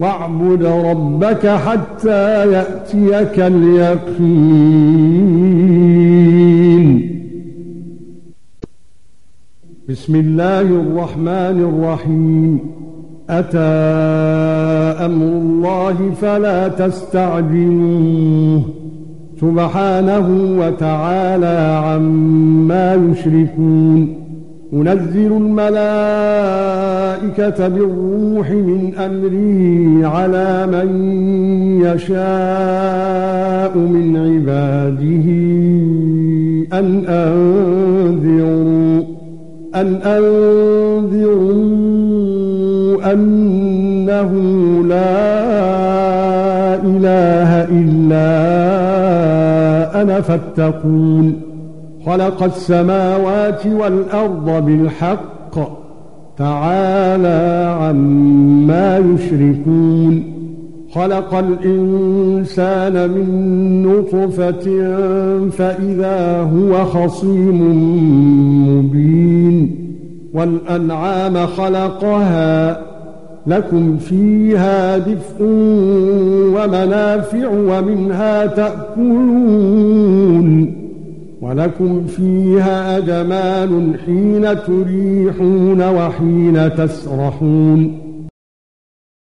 واعبد ربك حتى يأتيك اليقين. بسم الله الرحمن الرحيم. أتى أمر الله فلا تستعجلوه. سبحانه وتعالى عما يشركون. ينزل الملائكة بالروح من أمره على من يشاء من عباده أن أنذروا أن أنذروا أنه لا إله إلا أنا فاتقون. خلق السماوات والأرض بالحق. تعالى عما يشركون. خلق الإنسان من نطفة فإذا هو خصيم مبين. والأنعام خلقها. لكم فيها دفء ومنافع ومنها تأكلون. ولكم فيها جمال حين تريحون وحين تسرحون